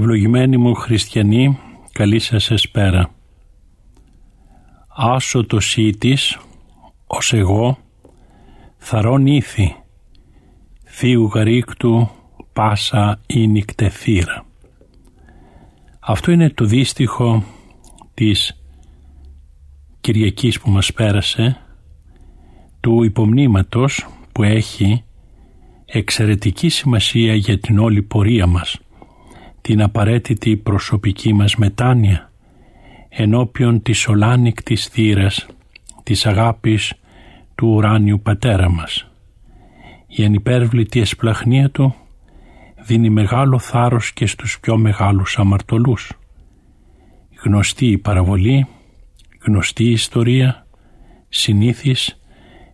Ευλογημένοι μου χριστιανοί, καλή σας εσπέρα. Άσο το σύτης, ως εγώ, θαρών ήθη, θείου γαρίκτου πάσα ή νυκτεθήρα. Αυτό είναι το δύστιχο της Κυριακής που μας πέρασε, του υπομνήματος που έχει εξαιρετική σημασία για την όλη πορεία μας την απαραίτητη προσωπική μας μετάνοια ενώπιον της ολάνικτης θύρας της αγάπης του ουράνιου πατέρα μας. Η ανυπέρβλητη εσπλαχνία του δίνει μεγάλο θάρρος και στους πιο μεγάλους αμαρτωλούς. Γνωστή η παραβολή, γνωστή η ιστορία, συνήθις,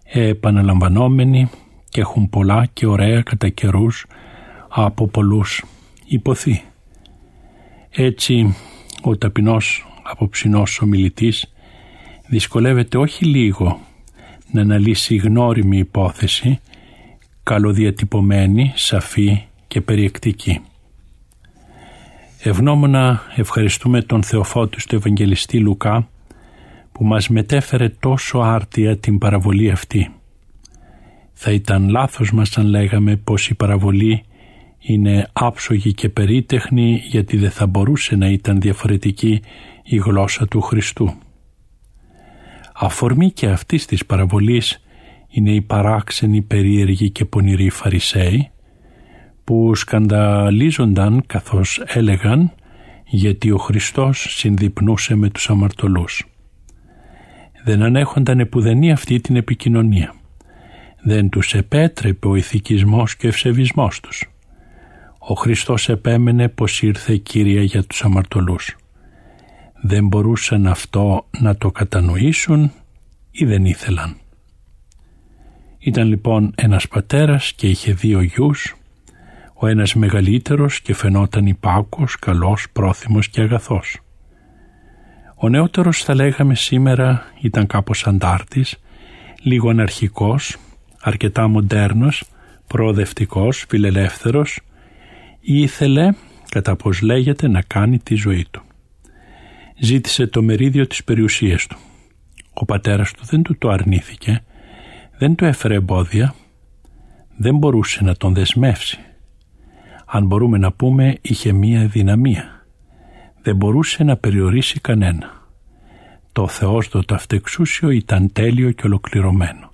επαναλαμβανόμενη και έχουν πολλά και ωραία κατά καιρούς από πολλούς υποθεί. Έτσι ο ταπεινός απόψινός ομιλητής δυσκολεύεται όχι λίγο να αναλύσει γνώριμη υπόθεση, καλοδιατυπωμένη, σαφή και περιεκτική. Ευγνώμονα ευχαριστούμε τον Θεοφώτης του Ευαγγελιστή Λουκά που μας μετέφερε τόσο άρτια την παραβολή αυτή. Θα ήταν λάθος μας αν λέγαμε πως η παραβολή είναι άψογη και περίτεχνη γιατί δεν θα μπορούσε να ήταν διαφορετική η γλώσσα του Χριστού. Αφορμή και αυτής της παραβολής είναι οι παράξενοι περίεργοι και πονηροί Φαρισαίοι που σκανδαλίζονταν καθώς έλεγαν γιατί ο Χριστός συνδυπνούσε με τους αμαρτωλούς. Δεν ανέχονταν επουδενή αυτή την επικοινωνία. Δεν τους επέτρεπε ο ηθικισμός και ο ευσεβισμός τους. Ο Χριστός επέμενε πως ήρθε Κύρια για τους αμαρτωλούς. Δεν μπορούσαν αυτό να το κατανοήσουν ή δεν ήθελαν. Ήταν λοιπόν ένας πατέρας και είχε δύο γιους, ο ένας μεγαλύτερος και φαινόταν υπάκος, καλός, πρόθυμος και αγαθός. Ο νεότερος θα λέγαμε σήμερα ήταν κάπως αντάρτης, λίγο αναρχικός, αρκετά μοντέρνος, προοδευτικός, φιλελεύθερος, ήθελε, κατά πως λέγεται, να κάνει τη ζωή του. Ζήτησε το μερίδιο της περιουσίας του. Ο πατέρας του δεν του το αρνήθηκε, δεν του έφερε εμπόδια, δεν μπορούσε να τον δεσμεύσει. Αν μπορούμε να πούμε είχε μία δυναμία. Δεν μπορούσε να περιορίσει κανένα. Το Θεός το ταυτεξούσιο ήταν τέλειο και ολοκληρωμένο.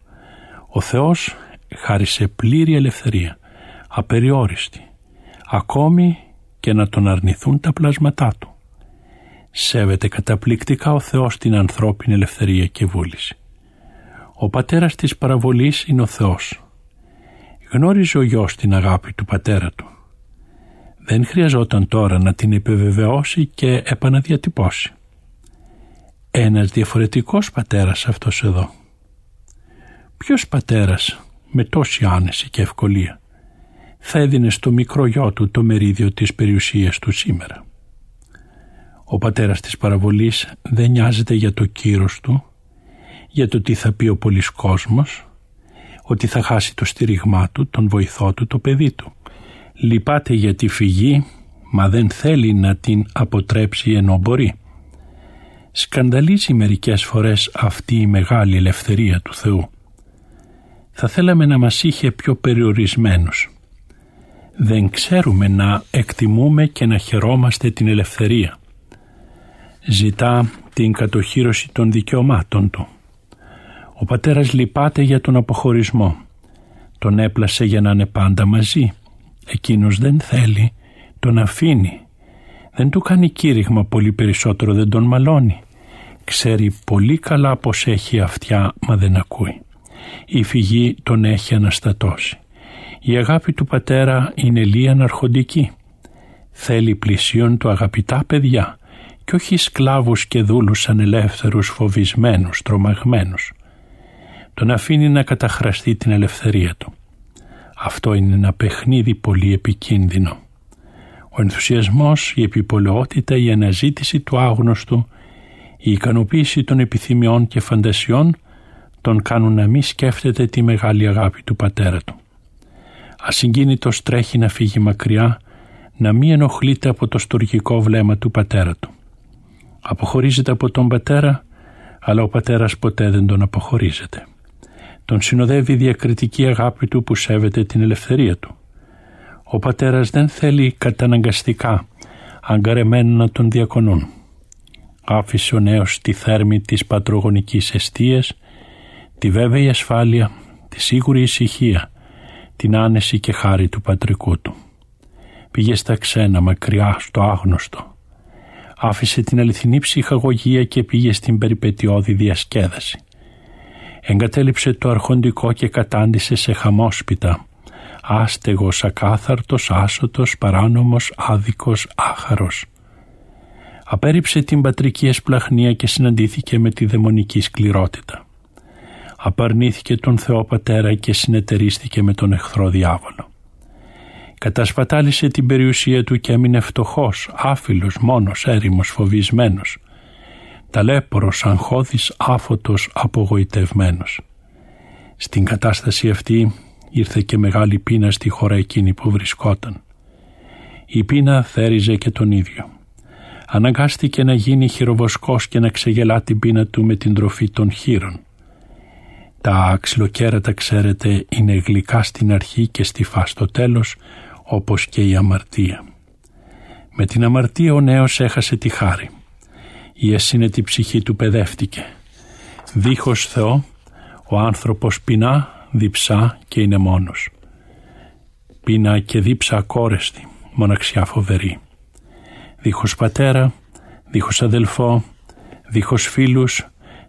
Ο Θεός χάρισε πλήρη ελευθερία, απεριόριστη ακόμη και να τον αρνηθούν τα πλάσματά του. Σέβεται καταπληκτικά ο Θεός την ανθρώπινη ελευθερία και βούληση. Ο πατέρας της παραβολής είναι ο Θεός. Γνώριζε ο γιος την αγάπη του πατέρα του. Δεν χρειαζόταν τώρα να την επιβεβαιώσει και επαναδιατυπώσει. Ένας διαφορετικός πατέρας αυτός εδώ. Ποιος πατέρας με τόση άνεση και ευκολία; Θα έδινε στο μικρό γιο του το μερίδιο της περιουσίας του σήμερα. Ο πατέρας της παραβολής δεν νοιάζεται για το κύρος του, για το τι θα πει ο πολύς κόσμος, ότι θα χάσει το στήριγμά του, τον βοηθό του, το παιδί του. Λυπάται για τη φυγή, μα δεν θέλει να την αποτρέψει ενώ μπορεί. Σκανδαλίζει μερικές φορές αυτή η μεγάλη ελευθερία του Θεού. θα θέλαμε να μας είχε πιο περιορισμένους. Δεν ξέρουμε να εκτιμούμε και να χαιρόμαστε την ελευθερία. Ζητά την κατοχήρωση των δικαιωμάτων του. Ο πατέρας λυπάται για τον αποχωρισμό. Τον έπλασε για να είναι πάντα μαζί. Εκείνος δεν θέλει, τον αφήνει. Δεν του κάνει κήρυγμα πολύ περισσότερο, δεν τον μαλώνει. Ξέρει πολύ καλά πως έχει αυτιά μα δεν ακούει. Η φυγή τον έχει αναστατώσει. Η αγάπη του πατέρα είναι λίγα αρχοντική. Θέλει πλησίον του αγαπητά παιδιά και όχι σκλάβους και δούλους ανελεύθερους φοβισμένους, τρομαγμένους. Τον αφήνει να καταχραστεί την ελευθερία του. Αυτό είναι ένα παιχνίδι πολύ επικίνδυνο. Ο ενθουσιασμός, η επιπολαιότητα, η αναζήτηση του άγνωστου, η ικανοποίηση των επιθυμιών και φαντασιών τον κάνουν να μην σκέφτεται τη μεγάλη αγάπη του πατέρα του. Ασυγκίνητος τρέχει να φύγει μακριά, να μην ενοχλείται από το στοργικό βλέμμα του πατέρα του. Αποχωρίζεται από τον πατέρα, αλλά ο πατέρας ποτέ δεν τον αποχωρίζεται. Τον συνοδεύει η διακριτική αγάπη του που σέβεται την ελευθερία του. Ο πατέρας δεν θέλει καταναγκαστικά αγκαρεμένο να τον διακονούν. Άφησε ο νέος τη θέρμη της πατρογονικής αιστείας, τη βέβαιη ασφάλεια, τη σίγουρη ησυχία, την άνεση και χάρη του πατρικού του. Πήγε στα ξένα μακριά στο άγνωστο. Άφησε την αληθινή ψυχαγωγία και πήγε στην περιπετειώδη διασκέδαση. Εγκατέλειψε το αρχοντικό και κατάντησε σε χαμόσπιτα, άστεγος, ακάθαρτος, άσωτος, παράνομος, άδικος, άχαρος. Απέριψε την πατρική εσπλαχνία και συναντήθηκε με τη δαιμονική σκληρότητα. Απαρνήθηκε τον Θεό Πατέρα και συνεταιρίστηκε με τον εχθρό διάβολο. Κατασπατάλησε την περιουσία του και έμεινε φτωχός, άφιλος, μόνος, έρημος, φοβισμένος. Ταλέπορος, αγχώδης, άφωτος, απογοητευμένος. Στην κατάσταση αυτή ήρθε και μεγάλη πείνα στη χώρα εκείνη που βρισκόταν. Η πείνα θέριζε και τον ίδιο. Αναγκάστηκε να γίνει χειροβοσκός και να ξεγελά την πείνα του με την τροφή των χείρων. Τα ξυλοκέρατα, ξέρετε, είναι γλυκά στην αρχή και στιφά στο τέλος, όπως και η αμαρτία. Με την αμαρτία ο νέος έχασε τη χάρη. Η ασύνετη ψυχή του παιδεύτηκε. Δίχως Θεό, ο άνθρωπος πεινά, διψά και είναι μόνος. Πείνα και δίψα ακόρεστη, μοναξιά φοβερή. Δίχως πατέρα, δίχως αδελφό, δίχως φίλους,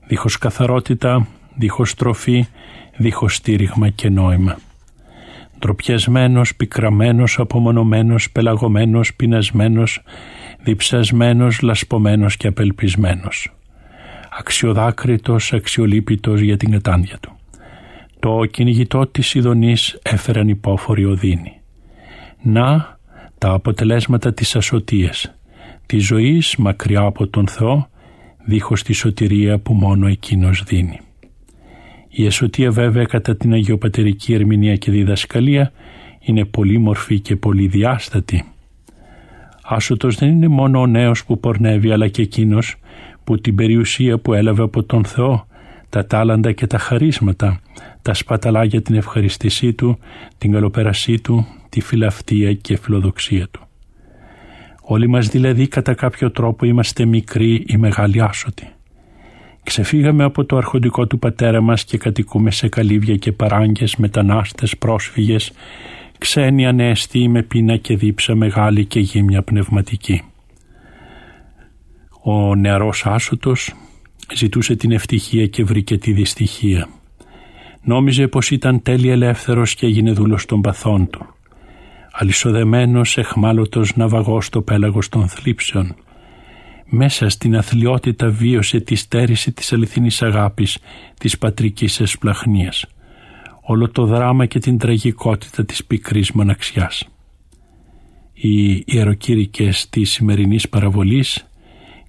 δίχως καθαρότητα, δίχως τροφή, δίχως στήριγμα και νόημα. Τροπιασμένος, πικραμένος, απομονωμένος, πελαγωμένος, πεινασμένος, διψασμένος, λασπωμένος και απελπισμένος. Αξιοδάκριτος, αξιολύπητος για την κατάντια του. Το κυνηγητό της Ιδονής έφεραν υπόφορη οδύνη. Να τα αποτελέσματα της ασωτίας, της ζωής μακριά από τον Θεό, δίχως τη σωτηρία που μόνο Εκείνος δίνει. Η εσωτία βέβαια κατά την αγιοπατερική ερμηνεία και διδασκαλία είναι πολύμορφη και πολυδιάστατη. Άσωτος δεν είναι μόνο ο νέος που πορνεύει αλλά και εκείνος που την περιουσία που έλαβε από τον Θεό, τα τάλαντα και τα χαρίσματα, τα σπαταλά για την ευχαριστησή του, την καλοπέρασή του, τη φιλαυτία και φιλοδοξία του. Όλοι μας δηλαδή κατά κάποιο τρόπο είμαστε μικροί ή μεγάλοι άσωτοι. Ξεφύγαμε από το αρχοντικό του πατέρα μας και κατοικούμε σε καλύβια και παράγκες, μετανάστες, πρόσφυγες, ξένοι ανέστοι με πείνα και δίψα μεγάλη και γύμια πνευματική. Ο νεαρός άσωτος ζητούσε την ευτυχία και βρήκε τη δυστυχία. Νόμιζε πως ήταν τέλεια ελεύθερος και έγινε δούλος των παθών του. Αλυσοδεμένος, εχμάλωτος ναυαγός στο πέλαγος των θλίψεων, μέσα στην αθλειότητα βίωσε τη στέρηση της αληθινής αγάπης της πατρικής εσπλαχνίας. Όλο το δράμα και την τραγικότητα της πικρής μοναξιάς. Οι ιεροκήρυκες της σημερινής παραβολής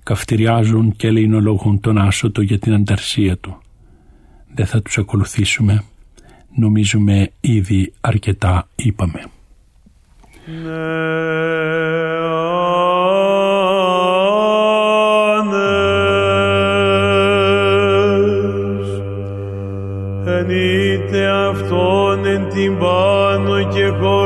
καυτηριάζουν και ελεηνολογούν τον άσωτο για την ανταρσία του. Δεν θα τους ακολουθήσουμε. Νομίζουμε ήδη αρκετά είπαμε. Ναι. Αυτόν εν την πάνω και χωρώ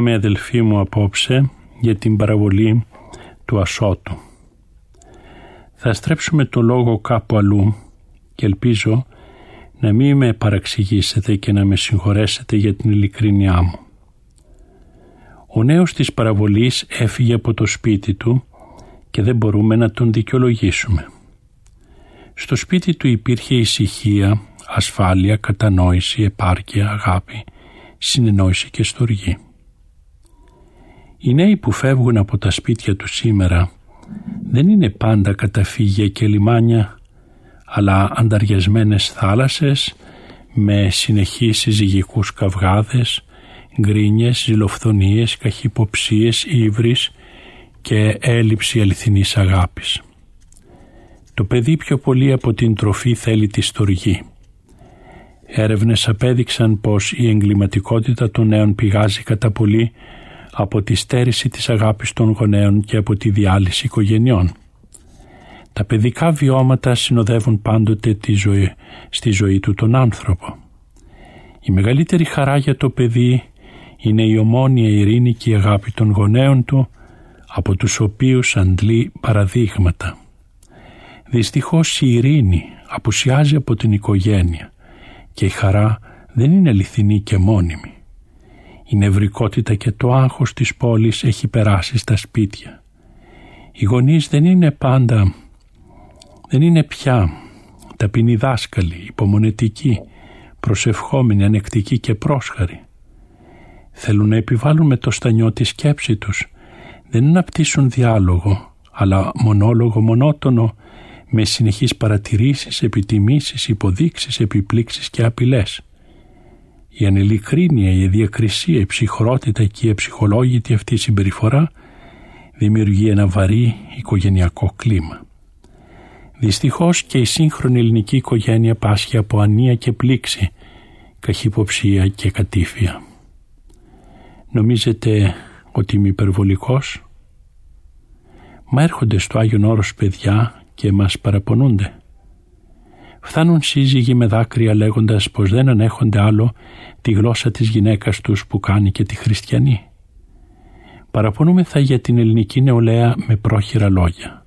Μιλάμε αδελφοί μου απόψε για την παραβολή του ασώτου. Θα στρέψουμε το λόγο κάπου αλλού και ελπίζω να μην με παραξηγήσετε και να με συγχωρέσετε για την ειλικρίνειά μου. Ο νέος της παραβολής έφυγε από το σπίτι του και δεν μπορούμε να τον δικαιολογήσουμε. Στο σπίτι του υπήρχε ησυχία, ασφάλεια, κατανόηση, επάρκεια, αγάπη, συνεννόηση και στοργή. Οι νέοι που φεύγουν από τα σπίτια τους σήμερα δεν είναι πάντα καταφύγια και λιμάνια, αλλά ανταριασμένες θάλασσες με συνεχείς συζυγικούς καυγάδες, γκρίνιες, ζηλοφθονίες, καχυποψίες, ύβρις και έλλειψη αληθινής αγάπης. Το παιδί πιο πολύ από την τροφή θέλει τη στοργή. Έρευνες απέδειξαν πως η εγκληματικότητα των νέων πηγάζει κατά πολύ από τη στέρηση της αγάπης των γονέων και από τη διάλυση οικογενειών. Τα παιδικά βιώματα συνοδεύουν πάντοτε τη ζωή, στη ζωή του τον άνθρωπο. Η μεγαλύτερη χαρά για το παιδί είναι η ομόνια ειρήνη και η αγάπη των γονέων του από τους οποίους αντλεί παραδείγματα. Δυστυχώς η ειρήνη απουσιάζει από την οικογένεια και η χαρά δεν είναι αληθινή και μόνιμη. Η νευρικότητα και το άγχος της πόλης έχει περάσει στα σπίτια. Οι γονείς δεν είναι πάντα, δεν είναι πια ταπεινοί δάσκαλοι, υπομονετικοί, προσευχόμενοι, ανεκτικοί και πρόσχαροι. Θέλουν να επιβάλλουν με το στανιό τη σκέψη τους. Δεν αναπτύσσουν διάλογο, αλλά μονόλογο μονότονο με συνεχείς παρατηρήσεις, επιτιμήσεις, υποδείξεις, επιπλήξεις και απειλές. Η ανελικρίνεια, η διακρισία, η ψυχρότητα και η ψυχολόγητη αυτή συμπεριφορά δημιουργεί ένα βαρύ οικογενειακό κλίμα. Δυστυχώς και η σύγχρονη ελληνική οικογένεια πάσχει από ανία και πλήξη, καχυποψία και κατήφια. Νομίζετε ότι είμαι υπερβολικός; Μα έρχονται στο Άγιον Όρος παιδιά και μας παραπονούνται. Φτάνουν σύζυγοι με δάκρυα λέγοντας πως δεν ανέχονται άλλο τη γλώσσα της γυναίκας τους που κάνει και τη χριστιανή. Παραπονούμεθα για την ελληνική νεολαία με πρόχειρα λόγια.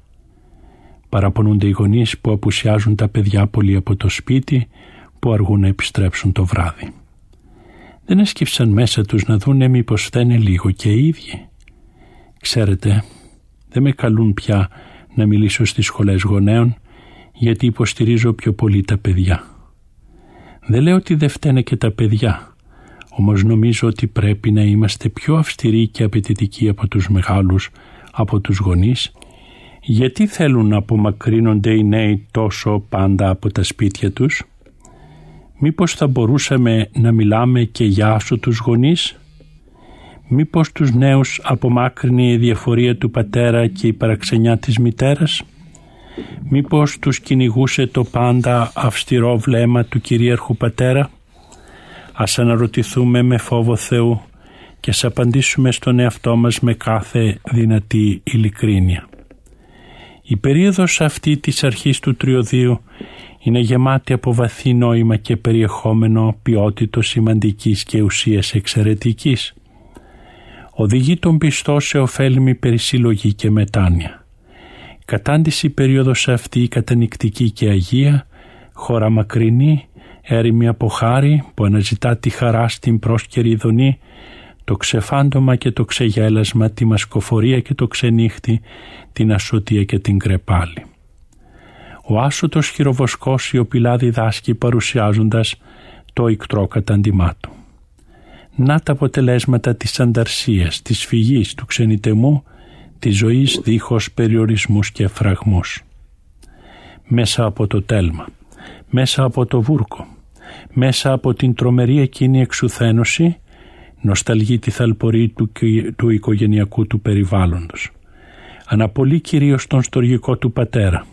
Παραπονούνται οι γονείς που απουσιάζουν τα παιδιά πολύ από το σπίτι που αργούν να επιστρέψουν το βράδυ. Δεν έσκυψαν μέσα τους να δούνε μήπως φταίνε λίγο και οι ίδιοι. Ξέρετε, δεν με καλούν πια να μιλήσω στις σχολές γονέων γιατί υποστηρίζω πιο πολύ τα παιδιά. Δεν λέω ότι δεν φταίνε και τα παιδιά, όμως νομίζω ότι πρέπει να είμαστε πιο αυστηροί και απαιτητικοί από τους μεγάλους, από τους γονείς, γιατί θέλουν να απομακρύνονται οι νέοι τόσο πάντα από τα σπίτια τους; Μήπως θα μπορούσαμε να μιλάμε και για άσο τους γονείς; Μήπως τους νέους απομάκρυνε η διαφορία του πατέρα και η παραξενιά της μητέρας; Μήπως τους κυνηγούσε το πάντα αυστηρό βλέμμα του κυρίαρχου πατέρα; Ας αναρωτηθούμε με φόβο Θεού και ας απαντήσουμε στον εαυτό μας με κάθε δυνατή ειλικρίνεια. Η περίοδος αυτή της αρχής του τριωδίου είναι γεμάτη από βαθύ νόημα και περιεχόμενο ποιότητο σημαντικής και ουσίας εξαιρετικής. Οδηγεί τον πιστό σε ωφέλιμη περισυλλογή και μετάνοια. Κατάντηση περίοδος αυτή η κατανικτική και αγία, χώρα μακρινή, έρημη από χάρη που αναζητά τη χαρά στην πρόσκαιρη ειδονή, το ξεφάντωμα και το ξεγέλασμα, τη μασκοφορία και το ξενύχτη, την ασωτία και την κρεπάλη. Ο άσωτος χειροβοσκός σιωπηλά διδάσκει παρουσιάζοντας το ικτρό καταντημά του. Να τα αποτελέσματα της ανταρσίας, της φυγής, του ξενιτεμού, της ζωής δίχως περιορισμούς και φραγμούς. Μέσα από το τέλμα, μέσα από το βούρκο, μέσα από την τρομερή εκείνη εξουθένωση, νοσταλγεί τη θαλπορή του, του οικογενειακού του περιβάλλοντος. Αναπολύει κυρίως τον στοργικό του πατέρα.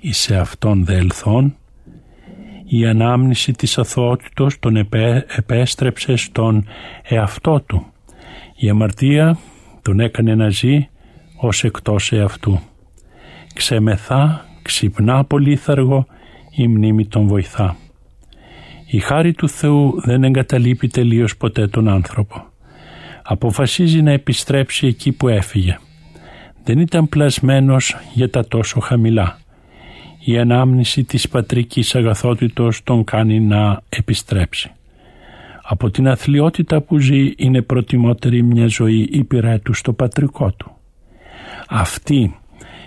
Εις αυτόν δε ελθόν, η ανάμνηση της αθωότητος τον επέστρεψε στον εαυτό του. Η αμαρτία τον έκανε να ζει ως εκτός εαυτού. Ξεμεθά, ξυπνά πολύθαργο, η μνήμη τον βοηθά. Η χάρη του Θεού δεν εγκαταλείπει τελείως ποτέ τον άνθρωπο. Αποφασίζει να επιστρέψει εκεί που έφυγε. Δεν ήταν πλασμένος για τα τόσο χαμηλά. Η ανάμνηση της πατρικής αγαθότητος τον κάνει να επιστρέψει. Από την αθλειότητα που ζει είναι προτιμότερη μια ζωή υπηρέτου στο πατρικό του. Αυτή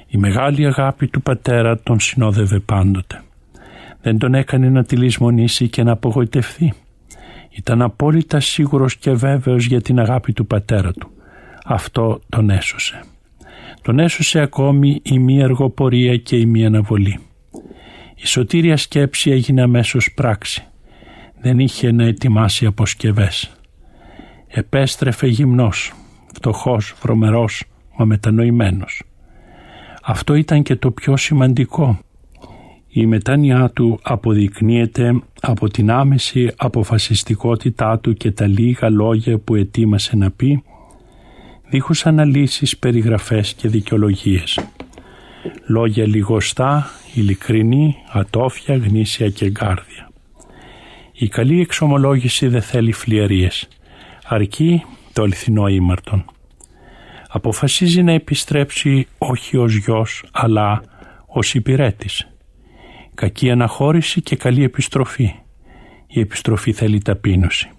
η μεγάλη αγάπη του πατέρα τον συνόδευε πάντοτε δεν τον έκανε να τη λησμονήσει και να απογοητευθεί. Ήταν απόλυτα σίγουρος και βέβαιος για την αγάπη του πατέρα του. Αυτό τον έσωσε. Τον έσωσε ακόμη η μία εργοπορία και η μία αναβολή. Η σωτήρια σκέψη έγινε αμέσως πράξη. Δεν είχε να ετοιμάσει αποσκευές. Επέστρεφε γυμνός, φτωχός, βρωμερός, μα μετανοημένος. Αυτό ήταν και το πιο σημαντικό η μετάνοιά του αποδεικνύεται από την άμεση αποφασιστικότητά του και τα λίγα λόγια που ετοίμασε να πει, δίχως αναλύσεις, περιγραφές και δικαιολογίες. Λόγια λιγοστά, ειλικρινή, ατόφια, γνήσια και γκάρδια. Η καλή εξομολόγηση δεν θέλει φλιαρίες, αρκεί το αληθινό ήμαρτον. Αποφασίζει να επιστρέψει όχι ως γιος, αλλά ως υπηρέτης κακή αναχώρηση και καλή επιστροφή. Η επιστροφή θέλει ταπείνωση.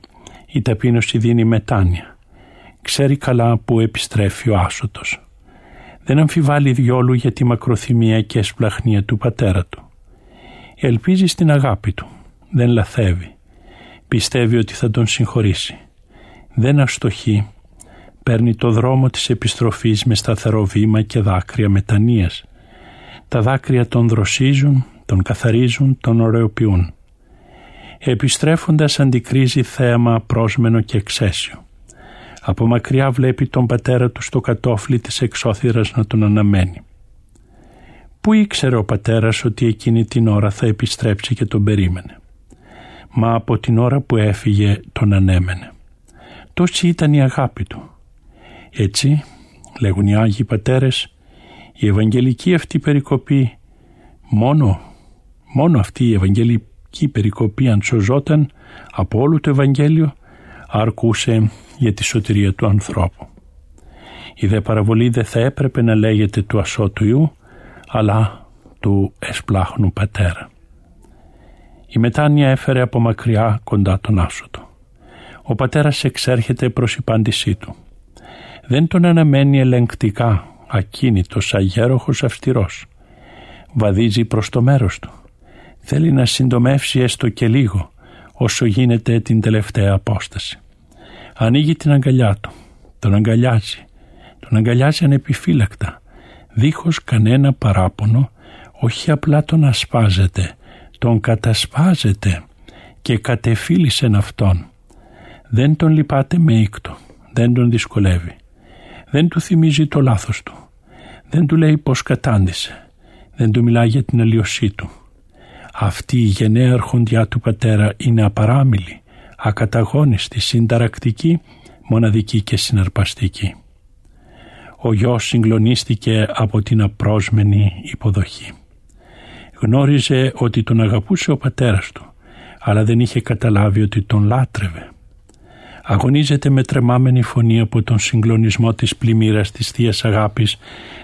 Η ταπείνωση δίνει μετάνοια. Ξέρει καλά που επιστρέφει ο άσωτος. Δεν αμφιβάλλει διόλου για τη μακροθυμία και εσπλαχνία του πατέρα του. Ελπίζει στην αγάπη του. Δεν λαθεύει. Πιστεύει ότι θα τον συγχωρήσει. Δεν αστοχεί. Παίρνει το δρόμο της επιστροφής με σταθερό βήμα και δάκρυα μετανοίας. Τα δάκρυα τον δροσίζουν τον καθαρίζουν, τον ωραιοποιούν. Επιστρέφοντας αντικρίζει θέαμα πρόσμενο και εξαίσιο. Από μακριά βλέπει τον πατέρα του στο κατόφλι της εξώθυρας να τον αναμένει. Πού ήξερε ο πατέρας ότι εκείνη την ώρα θα επιστρέψει και τον περίμενε; Μα από την ώρα που έφυγε τον ανέμενε. Τόση ήταν η αγάπη του. Έτσι, λέγουν οι Άγιοι Πατέρες, η Ευαγγελική αυτή περικοπή μόνο Μόνο αυτή η Ευαγγελική περικοπή αν σωζόταν από όλο το Ευαγγέλιο αρκούσε για τη σωτηρία του ανθρώπου. Η δε παραβολή δεν θα έπρεπε να λέγεται του ασώτου Ιού αλλά του εσπλάχνου πατέρα. Η μετάνοια έφερε από μακριά κοντά τον άσωτο. Ο πατέρας εξέρχεται προς υπάντησή του. Δεν τον αναμένει ελεγκτικά, ακίνητος, αγέροχος, αυστηρός. Βαδίζει προς το μέρος του. Θέλει να συντομεύσει έστω και λίγο όσο γίνεται την τελευταία απόσταση. Ανοίγει την αγκαλιά του, τον αγκαλιάζει, τον αγκαλιάζει ανεπιφύλακτα, δίχως κανένα παράπονο, όχι απλά τον ασπάζεται, τον κατασπάζεται και κατεφύλισεν αυτόν. Δεν τον λυπάται με ήκτο, δεν τον δυσκολεύει, δεν του θυμίζει το λάθος του, δεν του λέει πως κατάντησε, δεν του μιλάει για την αλλοιωσή του, αυτή η γενναία αρχοντιά του πατέρα είναι απαράμιλη, ακαταγόνιστη, συνταρακτική, μοναδική και συναρπαστική. Ο γιος συγκλονίστηκε από την απρόσμενη υποδοχή. Γνώριζε ότι τον αγαπούσε ο πατέρας του, αλλά δεν είχε καταλάβει ότι τον λάτρευε. Αγωνίζεται με τρεμάμενη φωνή από τον συγκλονισμό της πλημμύρας της Θείας Αγάπης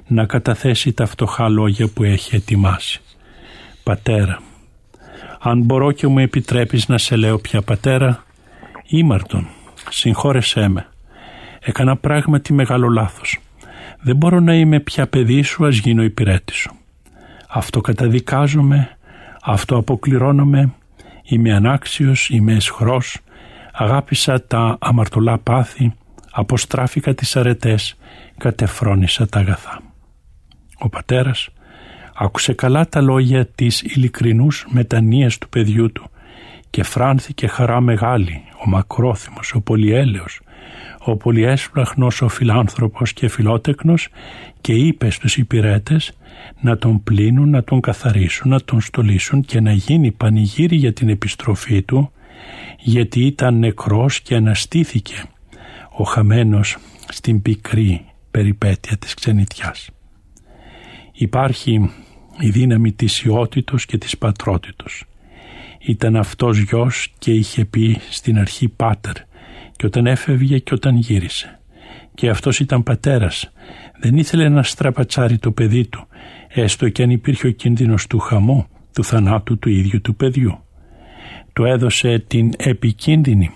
να καταθέσει τα φτωχά λόγια που έχει ετοιμάσει. «Πατέρα, αν μπορώ και μου επιτρέπεις να σε λέω πια πατέρα, ήμαρτον, συγχώρεσέ με. Έκανα πράγματι μεγάλο λάθος. Δεν μπορώ να είμαι πια παιδί σου, ας γίνω υπηρέτη σου. Αυτό καταδικάζομαι, αυτό αποκληρώνομαι, είμαι ανάξιος, είμαι εσχρός, αγάπησα τα αμαρτωλά πάθη, αποστράφηκα τις αρετές, κατεφρόνησα τα αγαθά. Ο πατέρας άκουσε καλά τα λόγια της ειλικρινούς μετανοίας του παιδιού του και φράνθηκε χαρά μεγάλη, ο μακρόθυμος, ο πολυέλεος, ο πολυέσπλαχνος, ο φιλάνθρωπος και φιλότεκνος και είπε στους υπηρέτες να τον πλύνουν, να τον καθαρίσουν, να τον στολίσουν και να γίνει πανηγύρι για την επιστροφή του γιατί ήταν νεκρός και αναστήθηκε ο χαμένος στην πικρή περιπέτεια της ξενιτιάς. Υπάρχει η δύναμη της ιότητος και της πατρότητος. Ήταν αυτός γιος και είχε πει στην αρχή πάτερ και όταν έφευγε και όταν γύρισε. Και αυτός ήταν πατέρας. Δεν ήθελε να στραπατσάρει το παιδί του, έστω και αν υπήρχε ο κίνδυνος του χαμού, του θανάτου του ίδιου του παιδιού. Του έδωσε την επικίνδυνη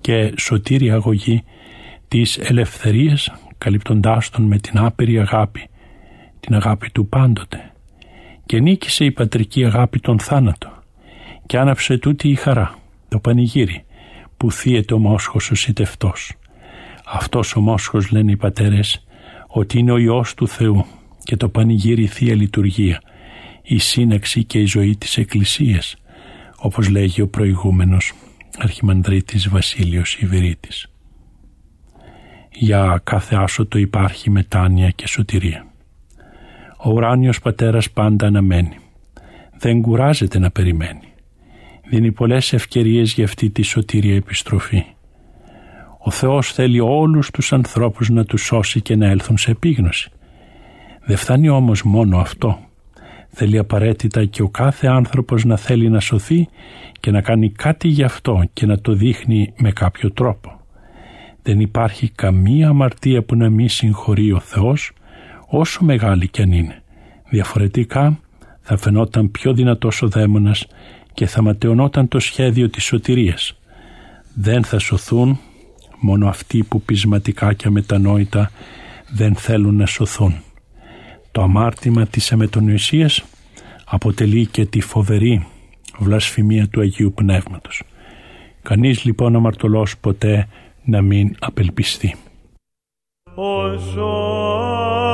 και σωτήρια αγωγή της ελευθερίας, καλύπτοντάς τον με την άπειρη αγάπη, την αγάπη του πάντοτε. Και νίκησε η πατρική αγάπη τον θάνατο και άναψε τούτη η χαρά, το πανηγύρι, που θύεται ο μόσχος ο σιτευτός. Αυτός ο μόσχος λένε οι πατέρες ότι είναι ο Υιός του Θεού και το πανηγύρι Θεία Λειτουργία, η σύναξη και η ζωή της Εκκλησίας, όπως λέγει ο προηγούμενος Αρχιμανδρίτης Βασίλειος Ιβηρίτης. Για κάθε άσωτο υπάρχει μετάνοια και σωτηρία. Ο ουράνιος πατέρας πάντα αναμένει. Δεν κουράζεται να περιμένει δίνει πολλές ευκαιρίες για αυτή τη σωτήρια επιστροφή. Ο Θεός θέλει όλους τους ανθρώπους να τους σώσει και να έλθουν σε επίγνωση. Δεν φτάνει όμως μόνο αυτό. Θέλει απαραίτητα και ο κάθε άνθρωπος να θέλει να σωθεί και να κάνει κάτι γι' αυτό και να το δείχνει με κάποιο τρόπο. Δεν υπάρχει καμία αμαρτία που να μην συγχωρεί ο Θεός όσο μεγάλη κι αν είναι. Διαφορετικά θα φαινόταν πιο δυνατός ο δαίμονας και θα ματαιωνόταν το σχέδιο της σωτηρίας. Δεν θα σωθούν μόνο αυτοί που πεισματικά και αμετανόητα δεν θέλουν να σωθούν. Το αμάρτημα της αμετονοησίας αποτελεί και τη φοβερή βλασφημία του Αγίου Πνεύματος. Κανείς λοιπόν αμαρτωλός ποτέ να μην απελπιστεί. ήλθον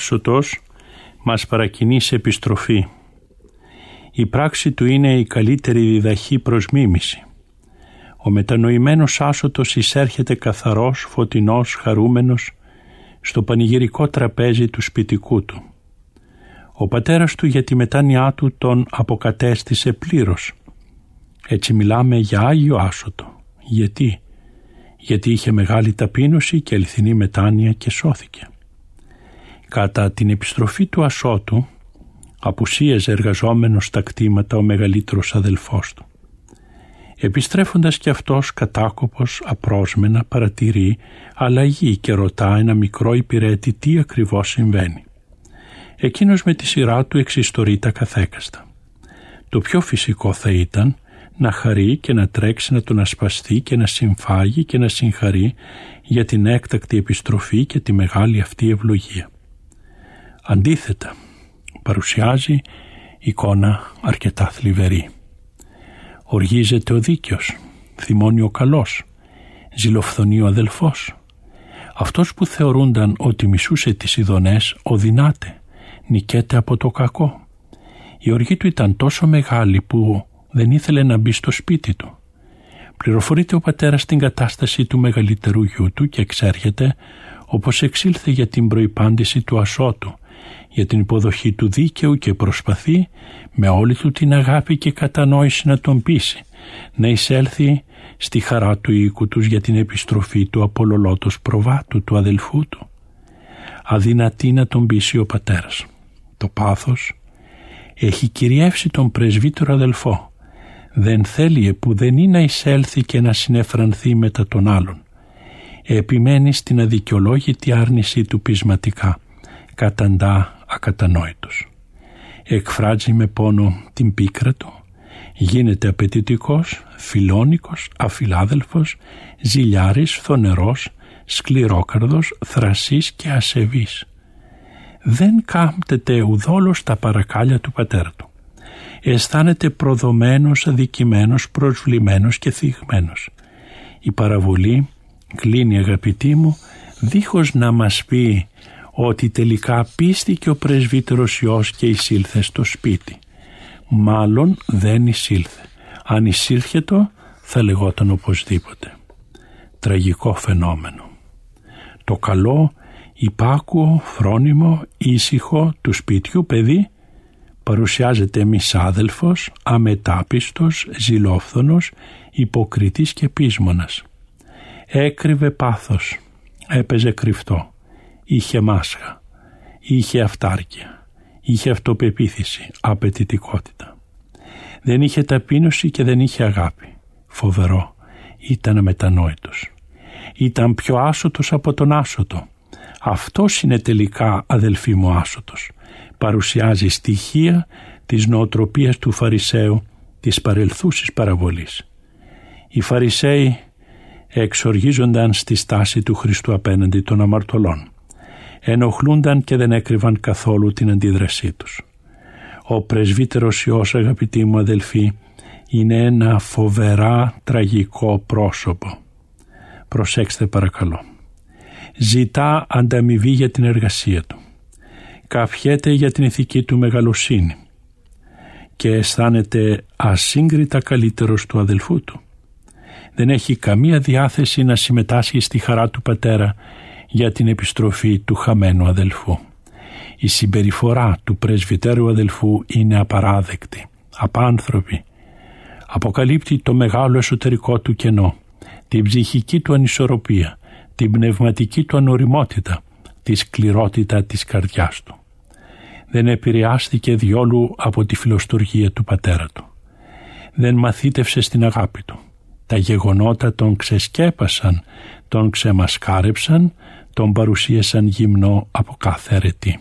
Ο άσωτος μας παρακινεί σε επιστροφή. Η πράξη του είναι η καλύτερη διδαχή προς μίμηση. Ο μετανοημένος άσωτος εισέρχεται καθαρός, φωτεινός, χαρούμενος στο πανηγυρικό τραπέζι του σπιτικού του. Ο πατέρας του για τη μετάνοιά του τον αποκατέστησε πλήρως. Έτσι μιλάμε για Άγιο Άσωτο. Γιατί; γιατί είχε μεγάλη ταπείνωση και αληθινή μετάνοια και σώθηκε. Κατά την επιστροφή του Ασώτου απουσίαζε εργαζόμενος στα κτήματα ο μεγαλύτερος αδελφός του. Επιστρέφοντας και αυτός κατάκοπος απρόσμενα παρατηρεί αλλαγή και ρωτά ένα μικρό υπηρέτη τι ακριβώς συμβαίνει. Εκείνος με τη σειρά του εξιστορεί τα καθέκαστα. Το πιο φυσικό θα ήταν να χαρεί και να τρέξει να τον ασπαστεί και να συμφάγει και να συγχαρεί για την έκτακτη επιστροφή και τη μεγάλη αυτή ευλογία. Αντίθετα, παρουσιάζει εικόνα αρκετά θλιβερή. Οργίζεται ο δίκαιος, θυμώνει ο καλός, ζηλοφθονεί ο αδελφός. Αυτός που θεωρούνταν ότι μισούσε τις ειδονές οδυνάται, νικέται από το κακό. Η οργή του ήταν τόσο μεγάλη που δεν ήθελε να μπει στο σπίτι του. Πληροφορείται ο πατέρας στην κατάσταση του μεγαλύτερου γιού του και εξέρχεται όπως εξήλθε για την προϋπάντηση του ασώτου, για την υποδοχή του δίκαιου και προσπαθεί με όλη του την αγάπη και κατανόηση να τον πείσει, να εισέλθει στη χαρά του οίκου τους για την επιστροφή του απολολότος προβάτου του αδελφού του. Αδυνατή να τον πείσει ο πατέρας. Το πάθος έχει κυριεύσει τον πρεσβύτερο αδελφό. Δεν θέλει που δεν είναι να εισέλθει και να συνεφρανθεί μετά τον άλλον. Επιμένει στην αδικαιολόγητη άρνηση του πεισματικά. Καταντά ακατανόητος. Εκφράζει με πόνο την πίκρα του, γίνεται απαιτητικός, φιλόνικος, αφιλάδελφος, ζηλιάρης, θονερός, σκληρόκαρδος, θρασής και ασεβής. Δεν κάμπτεται ουδόλως τα παρακάλια του πατέρα του. Αισθάνεται προδομένος, αδικημένος, προσβλημένος και θυγμένος. Η παραβολή κλείνει αγαπητή μου δίχως να μας πει ότι τελικά πίστηκε ο πρεσβύτερος Υιός και εισήλθε στο σπίτι. Μάλλον δεν εισήλθε. Αν εισήλθε το θα λεγόταν οπωσδήποτε. Τραγικό φαινόμενο. Το καλό, υπάκουο, φρόνιμο, ήσυχο του σπιτιού παιδί παρουσιάζεται μισάδελφος, αμετάπιστος, ζηλόφθονος, υποκριτής και πείσμονας. Έκρυβε πάθος, έπαιζε κρυφτό είχε μάσχα, είχε αυτάρκεια, είχε αυτοπεποίθηση, απαιτητικότητα. Δεν είχε ταπείνωση και δεν είχε αγάπη. Φοβερό, ήταν αμετανόητος. Ήταν πιο άσωτος από τον άσωτο. Αυτός είναι τελικά αδελφοί μου άσωτος. Παρουσιάζει στοιχεία της νοοτροπίας του Φαρισαίου της παρελθούσης παραβολής. Οι Φαρισαίοι εξοργίζονταν στη στάση του Χριστού απέναντι των αμαρτωλών ενοχλούνταν και δεν έκρυβαν καθόλου την αντίδρασή τους. Ο πρεσβύτερος Υιός αγαπητοί μου αδελφοί είναι ένα φοβερά τραγικό πρόσωπο. Προσέξτε παρακαλώ. Ζητά ανταμοιβή για την εργασία του. Καφιέται για την ηθική του μεγαλοσύνη και αισθάνεται ασύγκριτα καλύτερος του αδελφού του. Δεν έχει καμία διάθεση να συμμετάσχει στη χαρά του πατέρα για την επιστροφή του χαμένου αδελφού. Η συμπεριφορά του πρεσβυτέρου αδελφού είναι απαράδεκτη, απάνθρωπη. Αποκαλύπτει το μεγάλο εσωτερικό του κενό, την ψυχική του ανισορροπία, την πνευματική του ανοριμότητα, τη σκληρότητα της καρδιάς του. Δεν επηρεάστηκε διόλου από τη φιλοστοργία του πατέρα του. Δεν μαθήτευσε στην αγάπη του. Τα γεγονότα τον ξεσκέπασαν, τον ξεμασκάρεψαν, τον παρουσίασαν γυμνό από κάθε αρετή.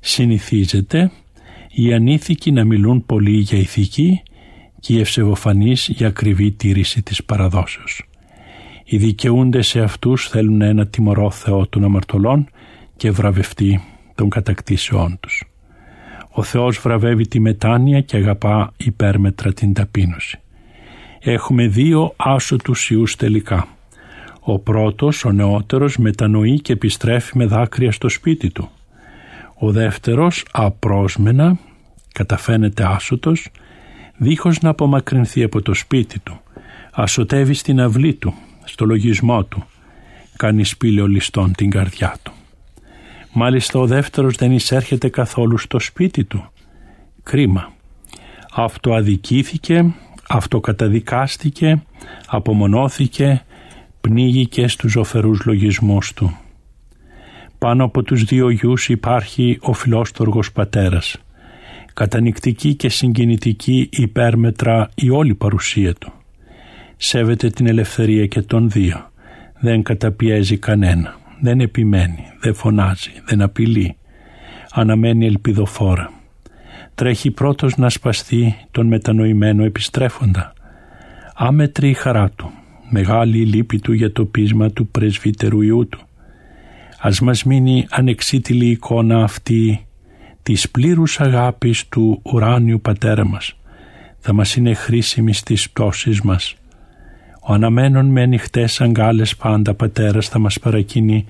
Συνηθίζεται οι ανήθικοι να μιλούν πολύ για ηθική και οι ευσεβοφανείς για ακριβή τήρηση της παραδόσεως. Οι δικαιούνται σε αυτούς θέλουν ένα τιμωρό Θεό των αμαρτωλών και βραβευτεί των κατακτήσεών τους. Ο Θεός βραβεύει τη μετάνοια και αγαπά υπέρμετρα την ταπείνωση. Έχουμε δύο άσωτους ιούς τελικά. Ο πρώτος, ο νεότερος, μετανοεί και επιστρέφει με δάκρυα στο σπίτι του. Ο δεύτερος, απρόσμενα, καταφαίνεται άσωτος, δίχως να απομακρυνθεί από το σπίτι του. Ασωτεύει στην αυλή του, στο λογισμό του. Κάνει σπήλαιο ληστών την καρδιά του. Μάλιστα ο δεύτερος δεν εισέρχεται καθόλου στο σπίτι του. Κρίμα. Αυτοαδικήθηκε, αυτοκαταδικάστηκε, απομονώθηκε, πνίγηκε στους ζωφερούς λογισμούς του. Πάνω από τους δύο γιους υπάρχει ο φιλόστοργος πατέρας. Κατανικτική και συγκινητική υπέρμετρα η όλη παρουσία του. Σέβεται την ελευθερία και των δύο. Δεν καταπιέζει κανένα. Δεν επιμένει. Δεν φωνάζει. Δεν απειλεί. Αναμένει ελπιδοφόρα. Τρέχει πρώτος να σπαστεί τον μετανοημένο επιστρέφοντα. Άμετρη η χαρά του. Μεγάλη η λύπη του για το πείσμα του πρεσβύτερου ιού του. Ας μας μείνει ανεξίτηλη εικόνα αυτή της πλήρους αγάπης του ουράνιου πατέρα μας. Θα μας είναι χρήσιμη στις πτώσεις μας. Ο αναμένων με ανοιχτές αγκάλες πάντα πατέρας θα μας παρακινεί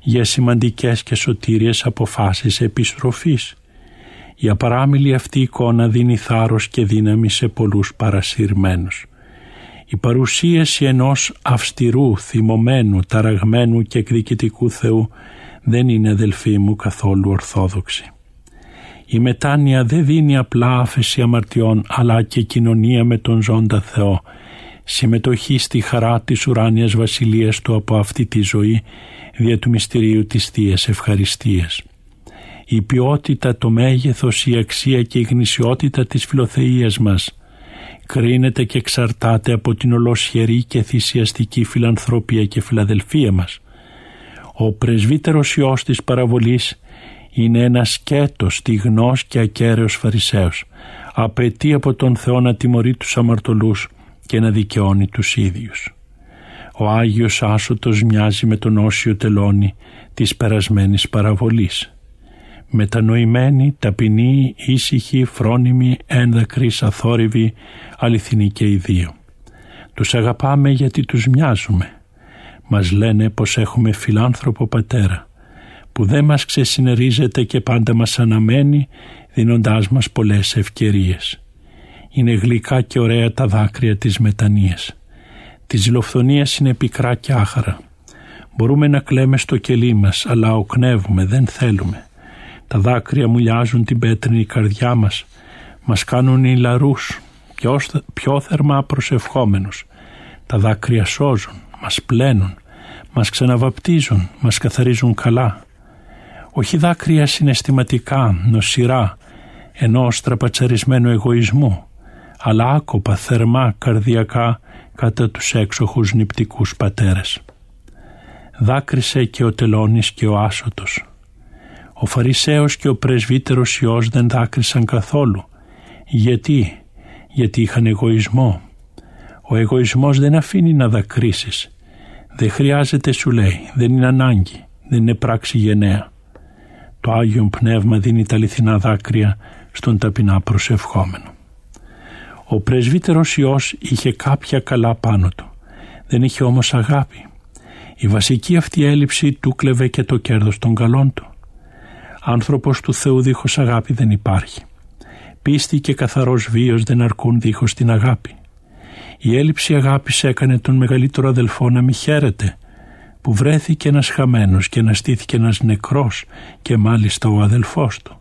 για σημαντικές και σωτήριες αποφάσεις επιστροφής. Η απαράμιλη αυτή εικόνα δίνει θάρρος και δύναμη σε πολλούς παρασύρμένους. Η παρουσίαση ενός αυστηρού, θυμωμένου, ταραγμένου και εκδικητικού Θεού δεν είναι αδελφοί μου καθόλου ορθόδοξη. Η μετάνοια δεν δίνει απλά άφεση αμαρτιών αλλά και κοινωνία με τον ζώντα Θεό, συμμετοχή στη χαρά της ουράνιας βασιλείας του από αυτή τη ζωή δια του μυστηρίου της Θείας Ευχαριστίας. Η ποιότητα, το μέγεθος, η αξία και η γνησιότητα της φιλοθείας μας κρίνεται και εξαρτάται από την ολοσχερή και θυσιαστική φιλανθρωπία και φιλαδελφία μας. Ο πρεσβύτερος Υιός της παραβολής είναι ένας σκέτος στιγνός και ακέραιος Φαρισαίος. Απαιτεί από τον Θεό να τιμωρεί τους αμαρτωλούς και να δικαιώνει τους ίδιους. Ο Άγιος Άσωτος μοιάζει με τον όσιο τελώνη της περασμένης παραβολής. Μετανοημένη, ταπεινή, ήσυχη, φρόνιμη, ένδακρης, αθόρυβη, αληθινή και οι δύο. Τους αγαπάμε γιατί τους μοιάζουμε. Μας λένε πως έχουμε φιλάνθρωπο πατέρα που δεν μας ξεσυνερίζεται και πάντα μας αναμένει δίνοντάς μας πολλές ευκαιρίες. Είναι γλυκά και ωραία τα δάκρυα της μετανοίας. Της ζηλοφθονία είναι πικρά και άχαρα. Μπορούμε να κλαίμε στο κελί μας, αλλά οκνεύουμε, δεν θέλουμε. Τα δάκρυα μουλιάζουν την πέτρινη καρδιά μας, μας κάνουν ηλαρούς, πιο, πιο θερμά προσευχόμενους. Τα δάκρυα σώζουν, μας πλένουν, μας ξαναβαπτίζουν, μας καθαρίζουν καλά. Όχι δάκρυα συναισθηματικά, νοσηρά, ενό στραπατσαρισμένου εγωισμού, αλλά άκοπα, θερμά, καρδιακά κατά τους έξοχους νηπτικούς πατέρες. Δάκρυσε και ο τελώνης και ο άσωτος. Ο Φαρισαίος και ο πρεσβύτερος Υιός δεν δάκρυσαν καθόλου. Γιατί, γιατί είχαν εγωισμό. Ο εγωισμός δεν αφήνει να δακρύσεις. Δεν χρειάζεται σου λέει, δεν είναι ανάγκη, δεν είναι πράξη γενναία. Το Άγιο Πνεύμα δίνει τα αληθινά δάκρυα στον ταπεινά προσευχόμενο. Ο πρεσβύτερος Υιός είχε κάποια καλά πάνω του. Δεν είχε όμως αγάπη. Η βασική αυτή έλλειψη του κλεβε και το κέρδος των καλών του. Άνθρωπος του Θεού δίχως αγάπη δεν υπάρχει. Πίστη και καθαρός βίος δεν αρκούν δίχως την αγάπη. Η έλλειψη αγάπης έκανε τον μεγαλύτερο αδελφό να μη χαίρεται, που βρέθηκε ένας χαμένος και αναστήθηκε ένας νεκρός και μάλιστα ο αδελφός του.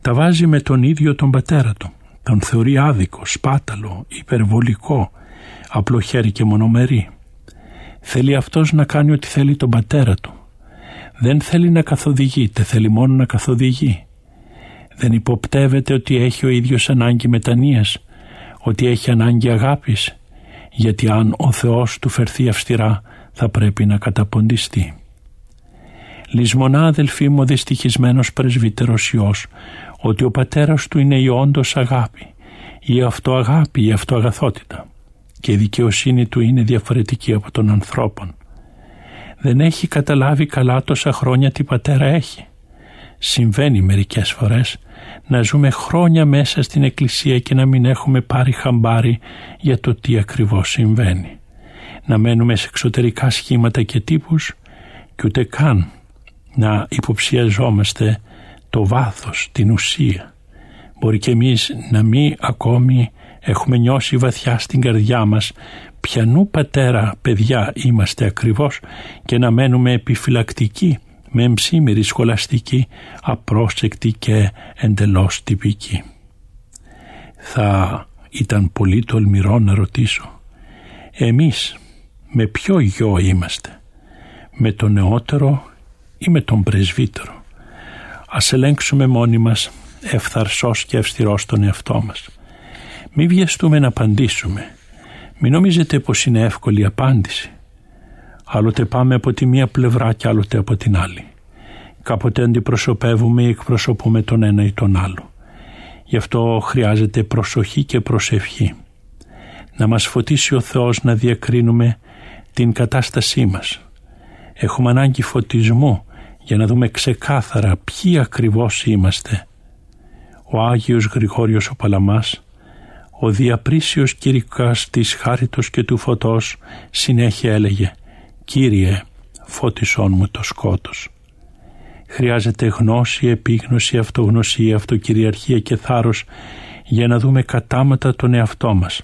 Τα βάζει με τον ίδιο τον πατέρα του. Τον θεωρεί άδικο, σπάταλο, υπερβολικό, απλοχέρι και μονομερή. Θέλει αυτός να κάνει ό,τι θέλει τον πατέρα του. Δεν θέλει να καθοδηγείται, θέλει μόνο να καθοδηγεί. Δεν υποπτεύεται ότι έχει ο ίδιος ανάγκη μετανοίας, ότι έχει ανάγκη αγάπης, γιατί αν ο Θεός του φερθεί αυστηρά θα πρέπει να καταποντιστεί. Λυσμονά αδελφοί μου ο δυστυχισμένος πρεσβύτερος Υιός ότι ο πατέρας του είναι η όντως αγάπη, η αυτοαγάπη, η αυτοαγαθότητα και η δικαιοσύνη του είναι διαφορετική από των ανθρώπων. Δεν έχει καταλάβει καλά τόσα χρόνια τι πατέρα έχει. Συμβαίνει μερικές φορές να ζούμε χρόνια μέσα στην εκκλησία και να μην έχουμε πάρει χαμπάρι για το τι ακριβώς συμβαίνει. Να μένουμε σε εξωτερικά σχήματα και τύπους και ούτε καν να υποψιαζόμαστε το βάθος, την ουσία. Μπορεί και εμείς να μην ακόμη έχουμε νιώσει βαθιά στην καρδιά μας ποιανού πατέρα παιδιά είμαστε ακριβώς και να μένουμε επιφυλακτικοί με εμψήμερη σχολαστική, απρόσεκτη και εντελώς τυπική. Θα ήταν πολύ τολμηρό να ρωτήσω εμείς Με ποιο γιο είμαστε. Με τον νεότερο ή με τον πρεσβύτερο; Ας ελέγξουμε μόνοι μας ευθαρσός και ευστηρός τον εαυτό μας. Μην βιαστούμε να απαντήσουμε. Μην νομίζετε πως είναι εύκολη η απάντηση. Άλλοτε πάμε από τη μία πλευρά και άλλοτε από την άλλη. Κάποτε αντιπροσωπεύουμε ή εκπροσωπούμε τον ένα ή τον άλλο. Γι' αυτό χρειάζεται προσοχή και προσευχή. Να μας φωτίσει ο Θεός να διακρίνουμε την κατάστασή μας. Έχουμε ανάγκη φωτισμού για να δούμε ξεκάθαρα ποιοι ακριβώς είμαστε. Ο Άγιος Γρηγόριος ο Παλαμάς, ο διαπρίσιος κήρυκας της χάριτος και του φωτός συνέχεια έλεγε «Κύριε, φώτισόν μου το σκότος». Χρειάζεται γνώση, επίγνωση, αυτογνωσία, αυτοκυριαρχία και θάρρος για να δούμε κατάματα τον εαυτό μας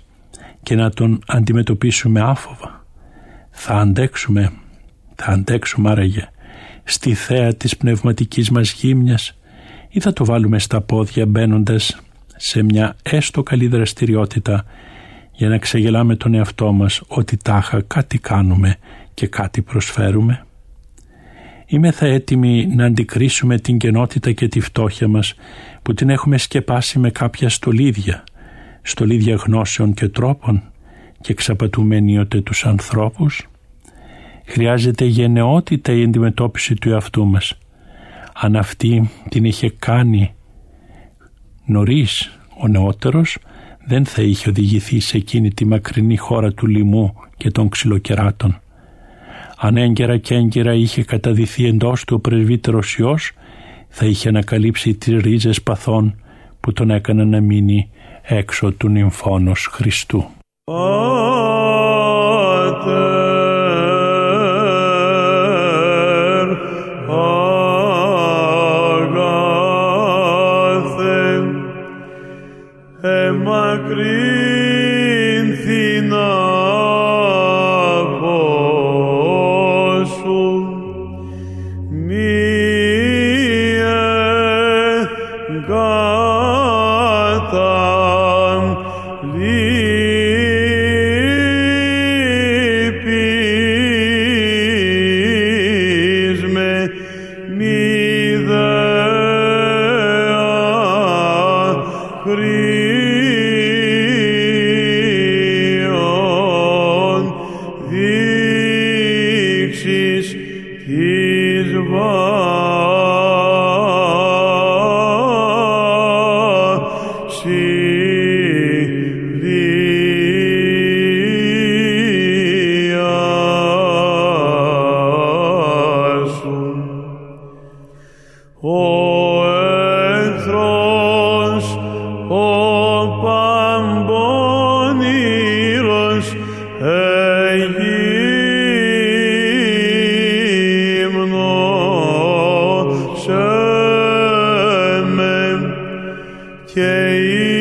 και να τον αντιμετωπίσουμε άφοβα. Θα αντέξουμε, θα αντέξουμε άραγε στη θέα της πνευματικής μας γύμνιας ή θα το βάλουμε στα πόδια μπαίνοντας σε μια έστω καλή δραστηριότητα για να ξεγελάμε τον εαυτό μας ότι τάχα κάτι κάνουμε και κάτι προσφέρουμε. Είμαι θα έτοιμοι να αντικρίσουμε την κενότητα και τη φτώχεια μας που την έχουμε σκεπάσει με κάποια στολίδια, στολίδια γνώσεων και τρόπων και εξαπατούμε ενίοτε τους ανθρώπους. Χρειάζεται γενναιότητα η αντιμετώπιση του εαυτού μας. Αν αυτή την είχε κάνει νωρίς ο νεότερος δεν θα είχε οδηγηθεί σε εκείνη τη μακρινή χώρα του λοιμού και των ξυλοκεράτων. Αν έγκαιρα και έγκαιρα είχε καταδυθεί εντός του ο πρεσβύτερος Υιός, θα είχε ανακαλύψει τις ρίζες παθών που τον έκαναν να μείνει έξω του νυμφώνος Χριστού. Cristo. Yeah.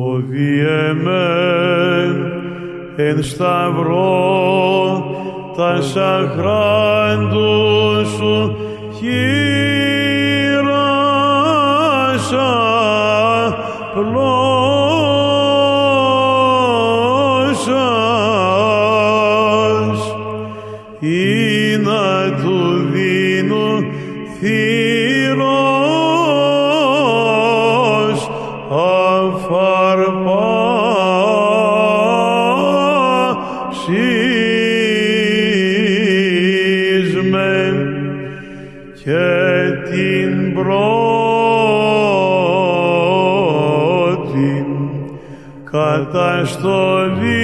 ο εν σταυρό τα σαχράντου σου καταστολή ως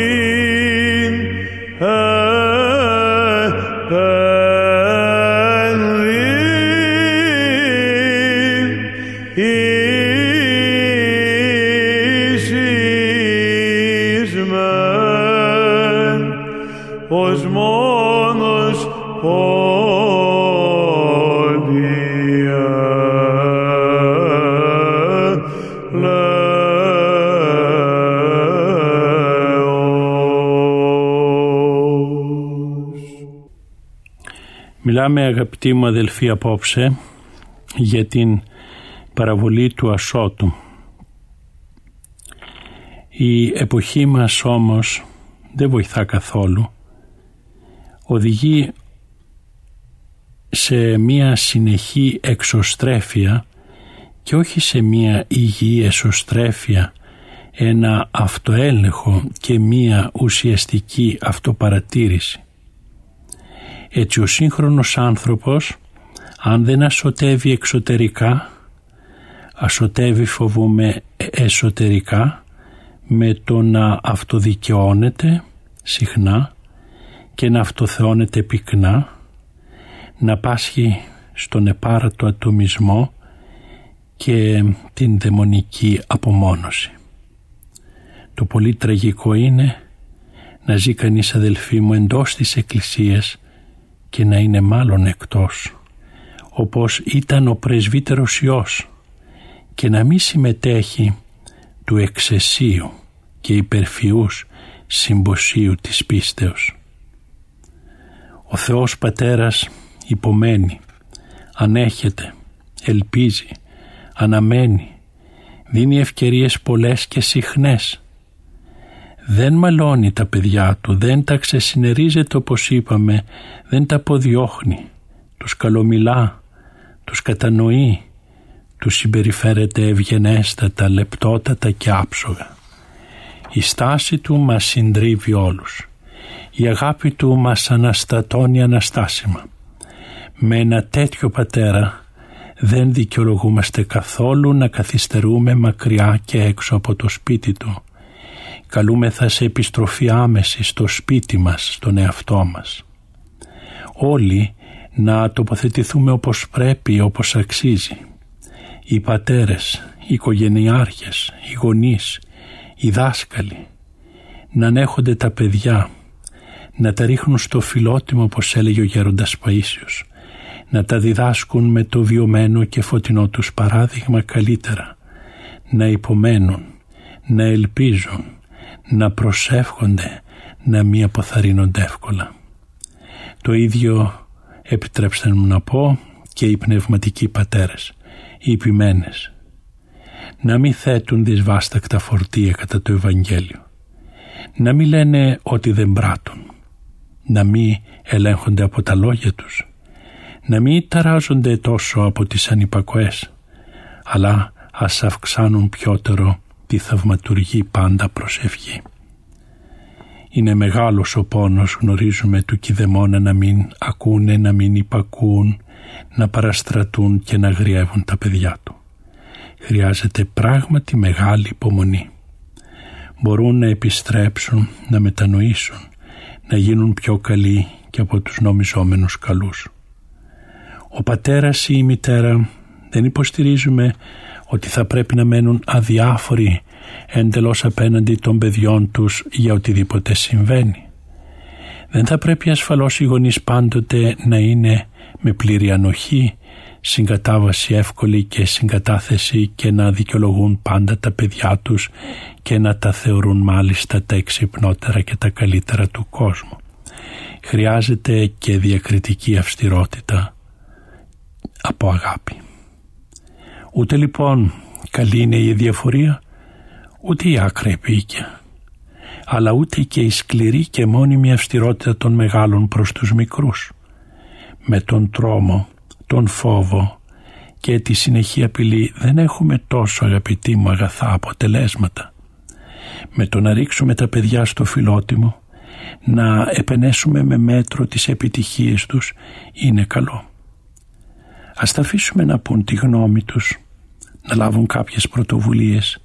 Μιλάμε αγαπητοί μου αδελφοί απόψε για την παραβολή του ασώτου. Η εποχή μας όμως δεν βοηθά καθόλου. Οδηγεί σε μία συνεχή εξωστρέφεια και όχι σε μία υγιή εσωστρέφεια, ένα αυτοέλεγχο και μία ουσιαστική αυτοπαρατήρηση. Έτσι ο σύγχρονος άνθρωπος αν δεν ασωτεύει εξωτερικά ασωτεύει φοβούμε εσωτερικά με το να αυτοδικαιώνεται συχνά και να αυτοθεώνεται πυκνά να πάσχει στον επάρατο ατομισμό και την δαιμονική απομόνωση. Το πολύ τραγικό είναι να ζει κανείς αδελφοί μου εντός της Εκκλησίας και να είναι μάλλον εκτός όπως ήταν ο πρεσβύτερος Υιός και να μην συμμετέχει του εξαισίου και υπερφιούς συμποσίου της πίστεως. Ο Θεός Πατέρας υπομένει, ανέχεται, ελπίζει, αναμένει, δίνει ευκαιρίες πολλές και συχνές. Δεν μαλώνει τα παιδιά του, δεν τα ξεσυνερίζεται όπως είπαμε, δεν τα αποδιώχνει, τους καλομιλά, τους κατανοεί, τους συμπεριφέρεται ευγενέστατα, λεπτότατα και άψογα. Η στάση του μας συντρίβει όλους. Η αγάπη του μας αναστατώνει αναστάσιμα. Με ένα τέτοιο πατέρα δεν δικαιολογούμαστε καθόλου να καθυστερούμε μακριά και έξω από το σπίτι του. Καλούμεθα σε επιστροφή άμεση στο σπίτι μας, στον εαυτό μας. Όλοι να τοποθετηθούμε όπως πρέπει, όπως αξίζει. Οι πατέρες, οι οικογενειάρχες, οι γονείς, οι δάσκαλοι, να ανέχονται τα παιδιά, να τα ρίχνουν στο φιλότιμο όπως έλεγε ο γέροντας Παΐσιος, να τα διδάσκουν με το βιωμένο και φωτεινό τους παράδειγμα καλύτερα, να υπομένουν, να ελπίζουν, να προσεύχονται, να μη αποθαρρύνονται εύκολα. Το ίδιο επιτρέψτε μου να πω και οι πνευματικοί πατέρες, οι επιμένες. Να μην θέτουν δυσβάστακτα φορτία κατά το Ευαγγέλιο. Να μην λένε ότι δεν πράττουν. Να μην ελέγχονται από τα λόγια τους. Να μην ταράζονται τόσο από τις ανυπακοές. Αλλά ας αυξάνουν πιότερο τη θαυματουργή πάντα προσευχή. Είναι μεγάλος ο πόνος γνωρίζουμε του κηδεμόνα να μην ακούνε, να μην υπακούν, να παραστρατούν και να γριεύουν τα παιδιά του. Χρειάζεται πράγματι μεγάλη υπομονή. Μπορούν να επιστρέψουν, να μετανοήσουν, να γίνουν πιο καλοί και από τους νομιζόμενους καλούς. Ο πατέρας ή η μητέρα δεν υποστηρίζουμε ότι θα πρέπει να μένουν αδιάφοροι εντελώς απέναντι των παιδιών τους για οτιδήποτε συμβαίνει. Δεν θα πρέπει ασφαλώς οι γονείς πάντοτε να είναι με πλήρη ανοχή, συγκατάβαση εύκολη και συγκατάθεση και να δικαιολογούν πάντα τα παιδιά τους και να τα θεωρούν μάλιστα τα εξυπνότερα και τα καλύτερα του κόσμου. Χρειάζεται και διακριτική αυστηρότητα από αγάπη. Ούτε λοιπόν καλή είναι η διαφορία, ούτε η άκρα επίοικια, αλλά ούτε και η σκληρή και μόνιμη αυστηρότητα των μεγάλων προς τους μικρούς. Με τον τρόμο, τον φόβο και τη συνεχή απειλή δεν έχουμε τόσο αγαπητοί μου αγαθά αποτελέσματα. Με το να ρίξουμε τα παιδιά στο φιλότιμο, να επενέσουμε με μέτρο τις επιτυχίες τους είναι καλό. Ας τα αφήσουμε να πούν τη γνώμη τους, να λάβουν κάποιες πρωτοβουλίες,